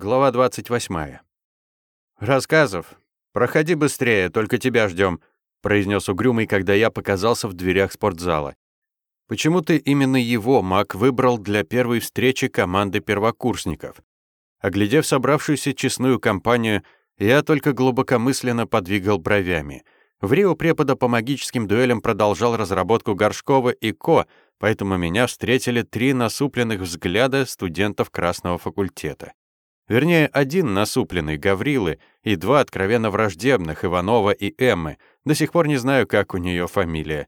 Глава 28. «Рассказов. Проходи быстрее, только тебя ждем, произнес угрюмый, когда я показался в дверях спортзала. «Почему ты именно его, Мак, выбрал для первой встречи команды первокурсников?» Оглядев собравшуюся честную компанию, я только глубокомысленно подвигал бровями. В Рио препода по магическим дуэлям продолжал разработку Горшкова и Ко, поэтому меня встретили три насупленных взгляда студентов Красного факультета. Вернее, один насупленный Гаврилы и два откровенно враждебных Иванова и Эммы. До сих пор не знаю, как у нее фамилия.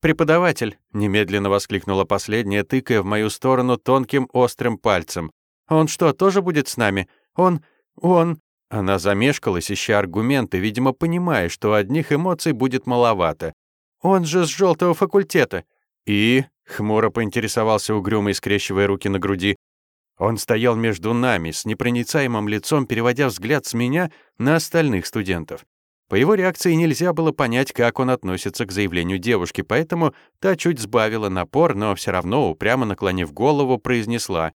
«Преподаватель!» — немедленно воскликнула последняя, тыкая в мою сторону тонким острым пальцем. «Он что, тоже будет с нами? Он... он...» Она замешкалась, ища аргументы, видимо, понимая, что одних эмоций будет маловато. «Он же с желтого факультета!» «И...» — хмуро поинтересовался угрюмый, скрещивая руки на груди. Он стоял между нами, с непроницаемым лицом, переводя взгляд с меня на остальных студентов. По его реакции нельзя было понять, как он относится к заявлению девушки, поэтому та чуть сбавила напор, но все равно, упрямо наклонив голову, произнесла.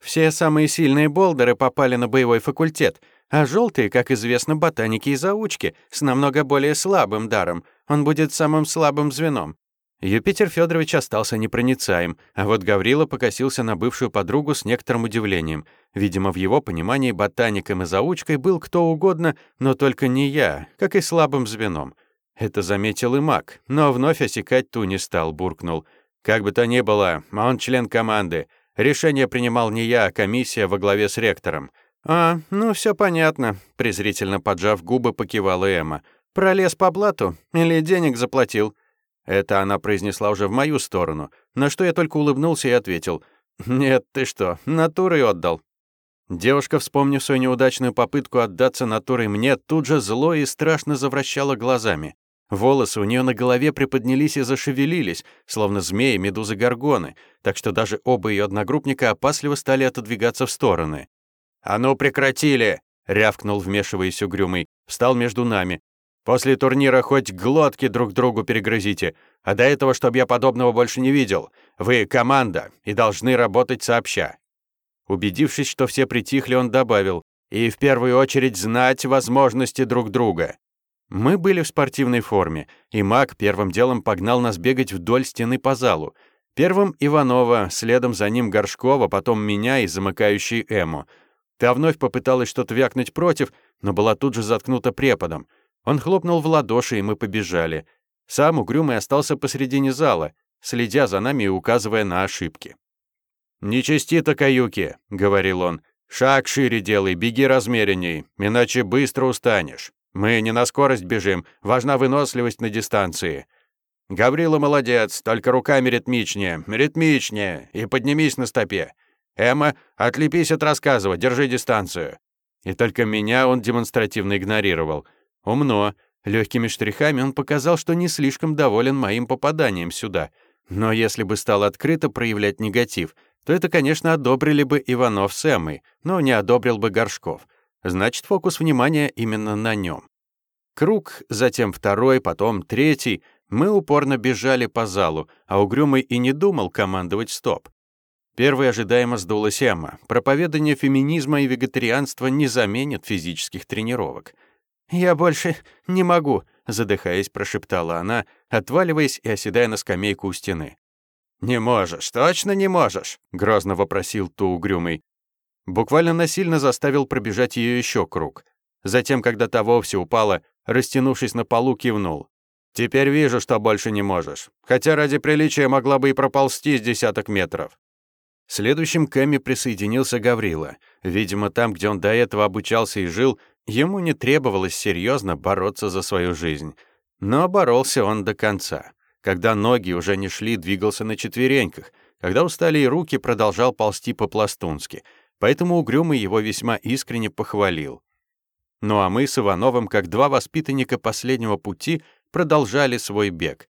«Все самые сильные болдеры попали на боевой факультет, а желтые, как известно, ботаники и заучки, с намного более слабым даром. Он будет самым слабым звеном. Юпитер Федорович остался непроницаем, а вот Гаврила покосился на бывшую подругу с некоторым удивлением. Видимо, в его понимании ботаником и заучкой был кто угодно, но только не я, как и слабым звеном. Это заметил и маг, но вновь осекать ту не стал, буркнул. Как бы то ни было, он член команды. Решение принимал не я, а комиссия во главе с ректором. «А, ну все понятно», — презрительно поджав губы, покивала Эмма. «Пролез по блату или денег заплатил?» Это она произнесла уже в мою сторону, на что я только улыбнулся и ответил. «Нет, ты что, натурой отдал?» Девушка, вспомнив свою неудачную попытку отдаться натурой мне, тут же зло и страшно завращала глазами. Волосы у нее на голове приподнялись и зашевелились, словно змеи, медузы, горгоны, так что даже оба ее одногруппника опасливо стали отодвигаться в стороны. «А ну прекратили!» — рявкнул вмешиваясь угрюмый. Встал между нами. После турнира хоть глотки друг другу перегрызите, а до этого, чтобы я подобного больше не видел. Вы команда и должны работать сообща». Убедившись, что все притихли, он добавил, «И в первую очередь знать возможности друг друга». Мы были в спортивной форме, и маг первым делом погнал нас бегать вдоль стены по залу. Первым Иванова, следом за ним Горшкова, потом меня и замыкающий Эму. Та вновь попыталась что-то вякнуть против, но была тут же заткнута преподом. Он хлопнул в ладоши, и мы побежали. Сам угрюмый остался посредине зала, следя за нами и указывая на ошибки. «Не чисти-то, каюки», — говорил он. «Шаг шире делай, беги размеренней, иначе быстро устанешь. Мы не на скорость бежим, важна выносливость на дистанции. Гаврила молодец, только руками ритмичнее, ритмичнее, и поднимись на стопе. Эмма, отлепись от рассказова, держи дистанцию». И только меня он демонстративно игнорировал — Умно. Легкими штрихами он показал, что не слишком доволен моим попаданием сюда. Но если бы стал открыто проявлять негатив, то это, конечно, одобрили бы Иванов с Эммой, но не одобрил бы Горшков. Значит, фокус внимания именно на нем. Круг, затем второй, потом третий. Мы упорно бежали по залу, а Угрюмый и не думал командовать «стоп». Первый ожидаемо сдулась Эмма. Проповедание феминизма и вегетарианства не заменит физических тренировок. «Я больше не могу», — задыхаясь, прошептала она, отваливаясь и оседая на скамейку у стены. «Не можешь, точно не можешь», — грозно вопросил Ту угрюмый. Буквально насильно заставил пробежать ее еще круг. Затем, когда та вовсе упала, растянувшись на полу, кивнул. «Теперь вижу, что больше не можешь. Хотя ради приличия могла бы и проползти с десяток метров». Следующим к Эмме присоединился Гаврила. Видимо, там, где он до этого обучался и жил, Ему не требовалось серьезно бороться за свою жизнь. Но боролся он до конца. Когда ноги уже не шли, двигался на четвереньках. Когда устали и руки, продолжал ползти по-пластунски. Поэтому Угрюмый его весьма искренне похвалил. Ну а мы с Ивановым, как два воспитанника последнего пути, продолжали свой бег.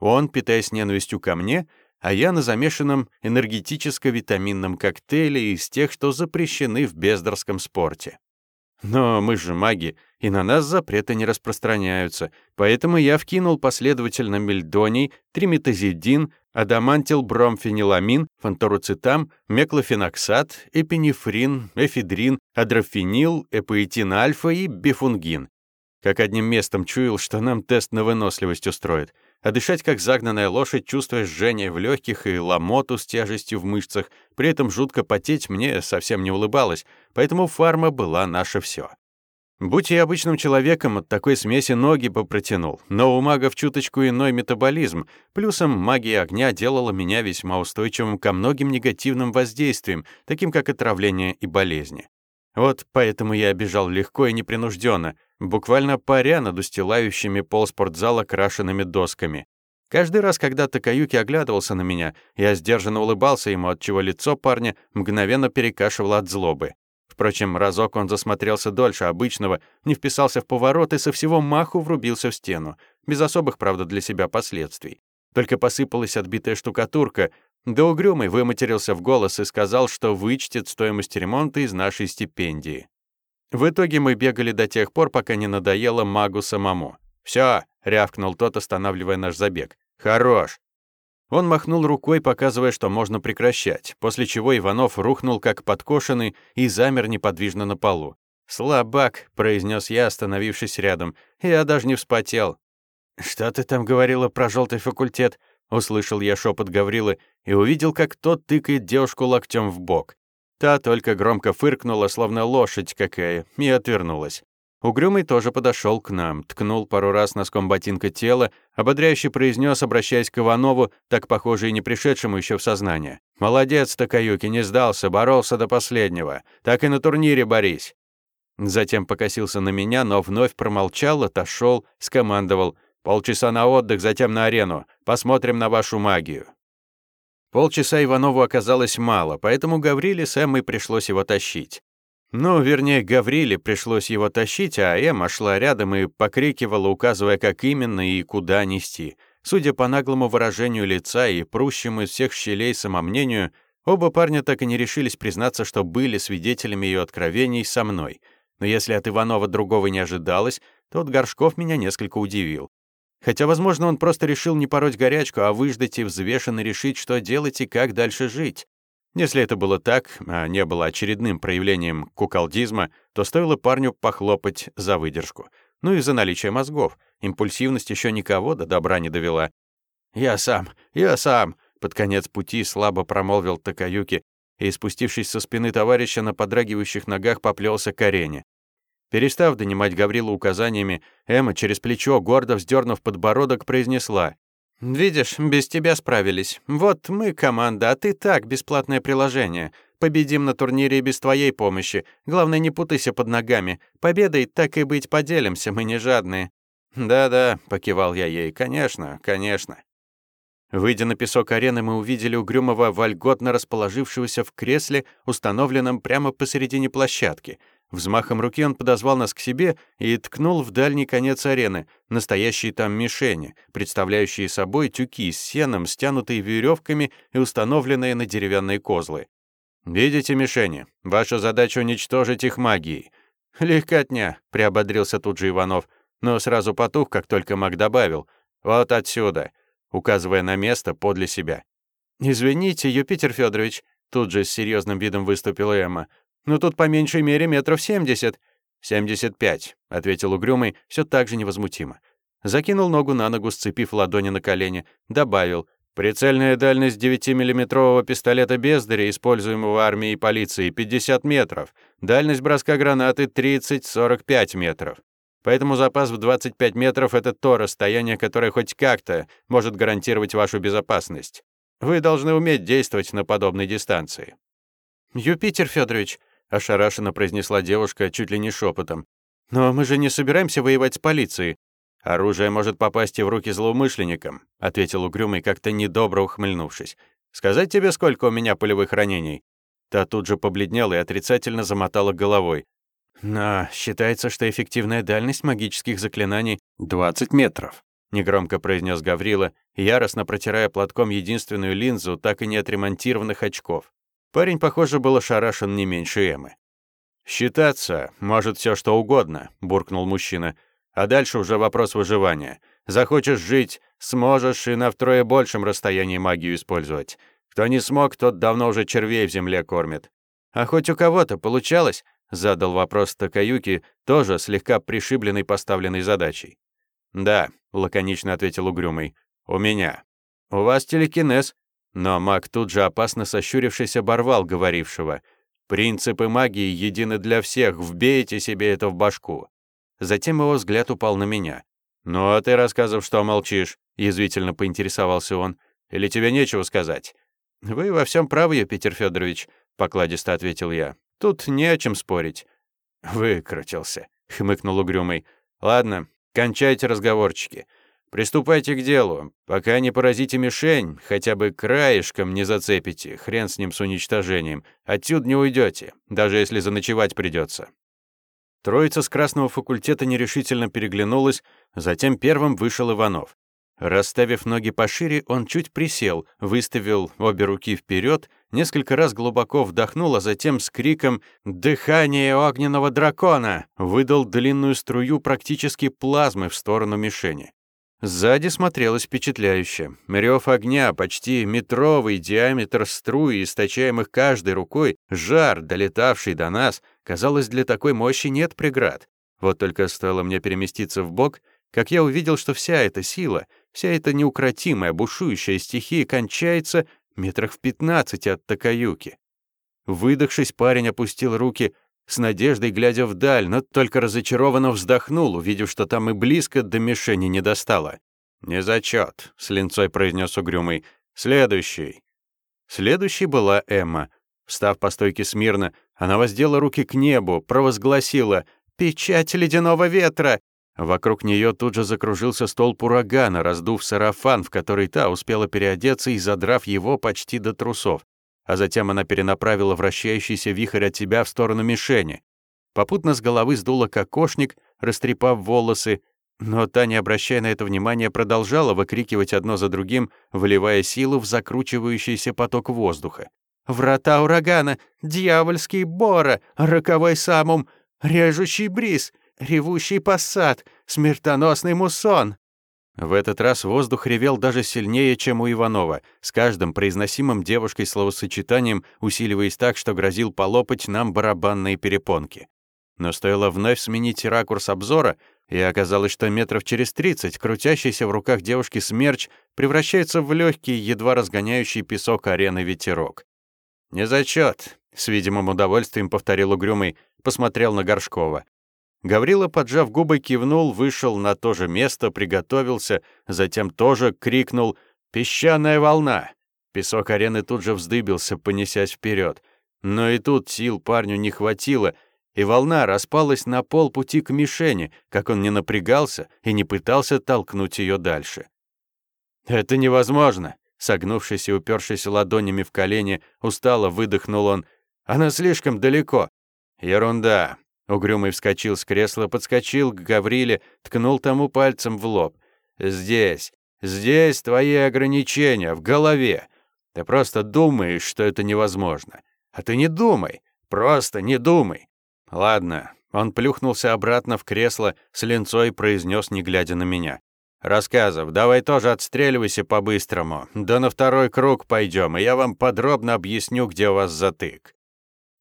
Он, питаясь ненавистью ко мне, а я на замешанном энергетическо-витаминном коктейле из тех, что запрещены в бездарском спорте. Но мы же маги, и на нас запреты не распространяются, поэтому я вкинул последовательно мельдоний, триметазидин, адамантилбромфениламин, фанторуцитам, меклофеноксат, эпинефрин, эфедрин, адрофенил, эпоэтин-альфа и бифунгин. Как одним местом чуял, что нам тест на выносливость устроит. А дышать как загнанная лошадь, чувствуя жжение в легких и ломоту с тяжестью в мышцах, при этом жутко потеть мне совсем не улыбалось, поэтому фарма была наше все. Будь я обычным человеком, от такой смеси ноги бы протянул, но у магов чуточку иной метаболизм, плюсом магия огня делала меня весьма устойчивым ко многим негативным воздействиям, таким как отравление и болезни. Вот поэтому я бежал легко и непринужденно, буквально паря над устилающими пол спортзала крашенными досками. Каждый раз, когда Такаюки оглядывался на меня, я сдержанно улыбался ему, отчего лицо парня мгновенно перекашивало от злобы. Впрочем, разок он засмотрелся дольше обычного, не вписался в поворот и со всего маху врубился в стену, без особых, правда, для себя последствий. Только посыпалась отбитая штукатурка, да угрюмый выматерился в голос и сказал, что вычтет стоимость ремонта из нашей стипендии. В итоге мы бегали до тех пор, пока не надоело магу самому. «Всё!» — рявкнул тот, останавливая наш забег. «Хорош!» Он махнул рукой, показывая, что можно прекращать, после чего Иванов рухнул как подкошенный и замер неподвижно на полу. «Слабак», — произнес я, остановившись рядом. «Я даже не вспотел». «Что ты там говорила про желтый факультет?» Услышал я шепот Гаврилы и увидел, как тот тыкает девушку локтем в бок. Та только громко фыркнула, словно лошадь какая, и отвернулась. Угрюмый тоже подошел к нам, ткнул пару раз носком ботинка тело, ободряюще произнес, обращаясь к Иванову, так похоже и не пришедшему еще в сознание. «Молодец, Такаюки, не сдался, боролся до последнего. Так и на турнире борись». Затем покосился на меня, но вновь промолчал, отошел, скомандовал. Полчаса на отдых, затем на арену. Посмотрим на вашу магию». Полчаса Иванову оказалось мало, поэтому Гавриле с Эммой пришлось его тащить. Ну, вернее, Гавриле пришлось его тащить, а Эмма шла рядом и покрикивала, указывая, как именно и куда нести. Судя по наглому выражению лица и прущему из всех щелей самомнению, оба парня так и не решились признаться, что были свидетелями ее откровений со мной. Но если от Иванова другого не ожидалось, то от Горшков меня несколько удивил. Хотя, возможно, он просто решил не пороть горячку, а выждать и взвешенно решить, что делать и как дальше жить. Если это было так, а не было очередным проявлением куколдизма, то стоило парню похлопать за выдержку. Ну и за наличие мозгов. Импульсивность еще никого до добра не довела. «Я сам, я сам», — под конец пути слабо промолвил Такаюки и, спустившись со спины товарища, на подрагивающих ногах поплелся к арене. Перестав донимать Гаврилу указаниями, Эмма через плечо, гордо вздернув подбородок, произнесла. «Видишь, без тебя справились. Вот мы команда, а ты так, бесплатное приложение. Победим на турнире без твоей помощи. Главное, не путайся под ногами. Победой, так и быть, поделимся, мы не жадные». «Да-да», — покивал я ей, — «конечно, конечно». Выйдя на песок арены, мы увидели угрюмого, вольготно расположившегося в кресле, установленном прямо посередине площадки — Взмахом руки он подозвал нас к себе и ткнул в дальний конец арены, настоящие там мишени, представляющие собой тюки с сеном, стянутые веревками и установленные на деревянные козлы. «Видите мишени? Ваша задача — уничтожить их магией». «Легкотня», — приободрился тут же Иванов, но сразу потух, как только маг добавил. «Вот отсюда», указывая на место подле себя. «Извините, Юпитер Федорович», тут же с серьезным видом выступила Эмма. Ну тут по меньшей мере метров семьдесят». «Семьдесят пять», — ответил угрюмый, все так же невозмутимо. Закинул ногу на ногу, сцепив ладони на колени, добавил. «Прицельная дальность 9-миллиметрового пистолета Бездаря, используемого армией и полицией, 50 метров. Дальность броска гранаты 30-45 метров. Поэтому запас в 25 метров — это то расстояние, которое хоть как-то может гарантировать вашу безопасность. Вы должны уметь действовать на подобной дистанции». «Юпитер Федорович, — ошарашенно произнесла девушка чуть ли не шепотом. «Но мы же не собираемся воевать с полицией. Оружие может попасть и в руки злоумышленникам», — ответил угрюмый, как-то недобро ухмыльнувшись. «Сказать тебе, сколько у меня полевых ранений?» Та тут же побледнела и отрицательно замотала головой. «Но считается, что эффективная дальность магических заклинаний — 20 метров», — негромко произнес Гаврила, яростно протирая платком единственную линзу так и не отремонтированных очков. Парень, похоже, был ошарашен не меньше Эммы. «Считаться может все что угодно», — буркнул мужчина. «А дальше уже вопрос выживания. Захочешь жить, сможешь и на втрое большем расстоянии магию использовать. Кто не смог, тот давно уже червей в земле кормит. А хоть у кого-то получалось?» — задал вопрос Такаюки, тоже слегка пришибленный поставленной задачей. «Да», — лаконично ответил Угрюмый, — «у меня». «У вас телекинез». Но маг тут же опасно сощурившись оборвал говорившего. «Принципы магии едины для всех, вбейте себе это в башку». Затем его взгляд упал на меня. «Ну, а ты рассказывал, что молчишь?» — язвительно поинтересовался он. «Или тебе нечего сказать?» «Вы во всем правы, Юпитер Федорович», — покладисто ответил я. «Тут не о чем спорить». «Выкрутился», — хмыкнул угрюмый. «Ладно, кончайте разговорчики. Приступайте к делу. Пока не поразите мишень, хотя бы краешком не зацепите, хрен с ним с уничтожением. Отсюда не уйдете, даже если заночевать придется. Троица с красного факультета нерешительно переглянулась, затем первым вышел Иванов. Расставив ноги пошире, он чуть присел, выставил обе руки вперед, несколько раз глубоко вдохнул, а затем с криком «Дыхание огненного дракона!» выдал длинную струю практически плазмы в сторону мишени. Сзади смотрелось впечатляюще. Рев огня, почти метровый диаметр струи, источаемых каждой рукой, жар, долетавший до нас, казалось, для такой мощи нет преград. Вот только стоило мне переместиться в бок, как я увидел, что вся эта сила, вся эта неукротимая, бушующая стихия кончается метрах в пятнадцати от Такаюки. Выдохшись, парень опустил руки — с надеждой глядя вдаль, но только разочарованно вздохнул, увидев, что там и близко до мишени не достало. «Не зачет», — с линцой произнес угрюмый. «Следующий». Следующей была Эмма. Встав по стойке смирно, она воздела руки к небу, провозгласила «Печать ледяного ветра!» Вокруг нее тут же закружился столб урагана, раздув сарафан, в который та успела переодеться и задрав его почти до трусов а затем она перенаправила вращающийся вихрь от себя в сторону мишени. Попутно с головы сдула кокошник, растрепав волосы, но та, не обращая на это внимания, продолжала выкрикивать одно за другим, вливая силу в закручивающийся поток воздуха. «Врата урагана! Дьявольский бора! Роковой самум! Режущий бриз! Ревущий пассат! Смертоносный муссон!» В этот раз воздух ревел даже сильнее, чем у Иванова, с каждым произносимым девушкой словосочетанием усиливаясь так, что грозил полопать нам барабанные перепонки. Но стоило вновь сменить ракурс обзора, и оказалось, что метров через тридцать крутящийся в руках девушки смерч превращается в легкий, едва разгоняющий песок арены ветерок. «Не зачет», — с видимым удовольствием повторил угрюмый, посмотрел на Горшкова. Гаврила, поджав губы, кивнул, вышел на то же место, приготовился, затем тоже крикнул «Песчаная волна!». Песок арены тут же вздыбился, понесясь вперед. Но и тут сил парню не хватило, и волна распалась на полпути к мишени, как он не напрягался и не пытался толкнуть ее дальше. «Это невозможно!» Согнувшись и упершись ладонями в колени, устало выдохнул он. «Она слишком далеко». «Ерунда. Угрюмый вскочил с кресла, подскочил к Гавриле, ткнул тому пальцем в лоб. «Здесь, здесь твои ограничения, в голове. Ты просто думаешь, что это невозможно. А ты не думай, просто не думай». «Ладно». Он плюхнулся обратно в кресло, с линцой произнес, не глядя на меня. «Рассказов, давай тоже отстреливайся по-быстрому. Да на второй круг пойдем, и я вам подробно объясню, где у вас затык».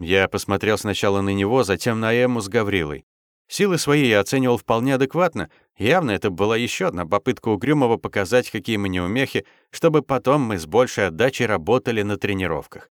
Я посмотрел сначала на него, затем на Эмму с Гаврилой. Силы свои я оценивал вполне адекватно. Явно это была еще одна попытка Угрюмова показать, какие мы неумехи, чтобы потом мы с большей отдачей работали на тренировках.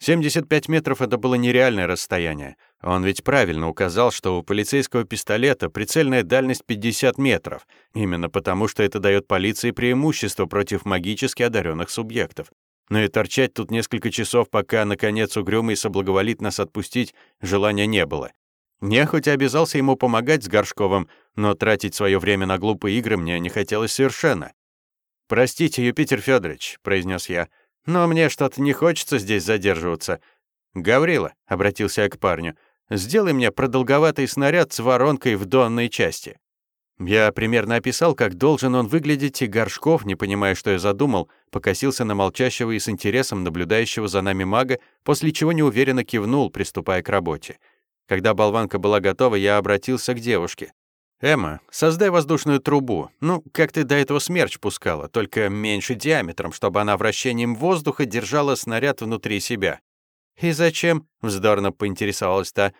75 метров — это было нереальное расстояние. Он ведь правильно указал, что у полицейского пистолета прицельная дальность 50 метров, именно потому что это дает полиции преимущество против магически одаренных субъектов. Но и торчать тут несколько часов, пока, наконец, угрюмый соблаговолит нас отпустить, желания не было. Нехотя обязался ему помогать с Горшковым, но тратить свое время на глупые игры мне не хотелось совершенно. «Простите, Юпитер Федорович», — произнес я, — «но мне что-то не хочется здесь задерживаться». «Гаврила», — обратился я к парню, — «сделай мне продолговатый снаряд с воронкой в донной части». Я примерно описал, как должен он выглядеть, и Горшков, не понимая, что я задумал, покосился на молчащего и с интересом наблюдающего за нами мага, после чего неуверенно кивнул, приступая к работе. Когда болванка была готова, я обратился к девушке. «Эмма, создай воздушную трубу. Ну, как ты до этого смерч пускала, только меньше диаметром, чтобы она вращением воздуха держала снаряд внутри себя». «И зачем?» — вздорно поинтересовалась та.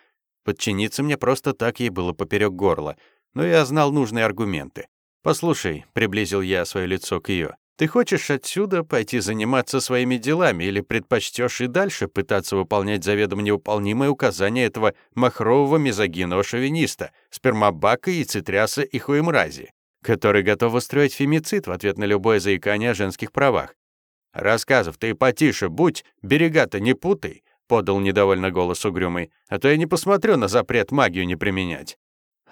Подчиниться мне просто так ей было поперек горла, но я знал нужные аргументы. «Послушай», — приблизил я свое лицо к ее, «ты хочешь отсюда пойти заниматься своими делами или предпочтешь и дальше пытаться выполнять заведомо невыполнимые указания этого махрового мизогинного шовиниста, спермобака, яйцетряса и хуемрази, который готов устроить фемицид в ответ на любое заикание о женских правах? Рассказов ты потише будь, берега-то не путай», — подал недовольно голос угрюмый, «а то я не посмотрю на запрет магию не применять».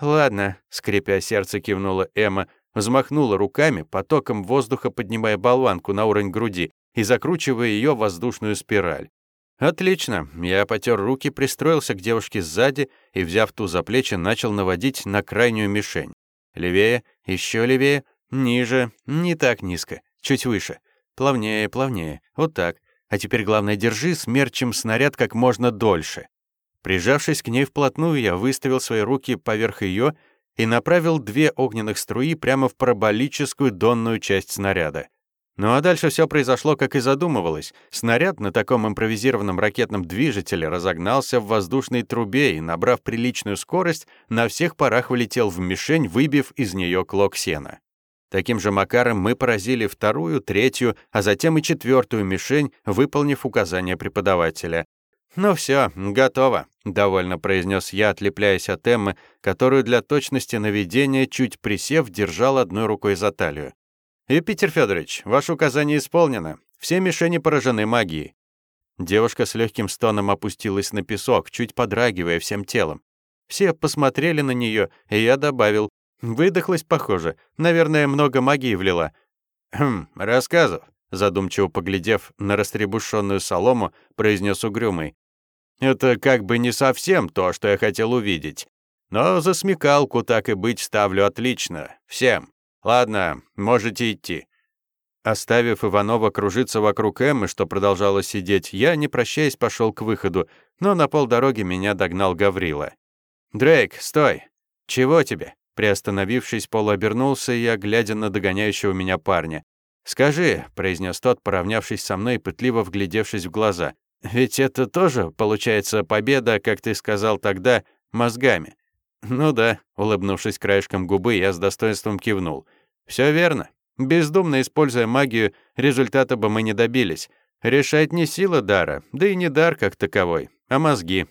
«Ладно», — скрипя сердце, кивнула Эмма, взмахнула руками, потоком воздуха поднимая болванку на уровень груди и закручивая ее в воздушную спираль. «Отлично!» Я потер руки, пристроился к девушке сзади и, взяв ту за плечи, начал наводить на крайнюю мишень. Левее, еще левее, ниже, не так низко, чуть выше. Плавнее, плавнее, вот так. А теперь, главное, держи смерчем снаряд как можно дольше. Прижавшись к ней вплотную, я выставил свои руки поверх ее и направил две огненных струи прямо в параболическую донную часть снаряда. Ну а дальше все произошло, как и задумывалось. Снаряд на таком импровизированном ракетном движителе разогнался в воздушной трубе и, набрав приличную скорость, на всех парах вылетел в мишень, выбив из нее клок сена. Таким же макаром мы поразили вторую, третью, а затем и четвертую мишень, выполнив указания преподавателя. «Ну все, готово», — довольно произнес я, отлепляясь от Эммы, которую для точности наведения, чуть присев, держал одной рукой за талию. «Юпитер Федорович, ваше указание исполнено. Все мишени поражены магией». Девушка с легким стоном опустилась на песок, чуть подрагивая всем телом. Все посмотрели на нее, и я добавил. Выдохлась, похоже. Наверное, много магии влила. «Хм, рассказов», задумчиво поглядев на растребушенную солому, произнес угрюмый. Это как бы не совсем то, что я хотел увидеть. Но за смекалку так и быть ставлю отлично. Всем. Ладно, можете идти. Оставив Иванова кружиться вокруг Эммы, что продолжала сидеть, я, не прощаясь, пошел к выходу, но на полдороги меня догнал Гаврила. «Дрейк, стой! Чего тебе?» Приостановившись, полуобернулся я, глядя на догоняющего меня парня. «Скажи», — произнес тот, поравнявшись со мной и пытливо вглядевшись в глаза, ведь это тоже, получается, победа, как ты сказал тогда, мозгами. Ну да, улыбнувшись краешком губы, я с достоинством кивнул. Все верно. Бездумно используя магию, результата бы мы не добились. Решает не сила дара, да и не дар как таковой, а мозги.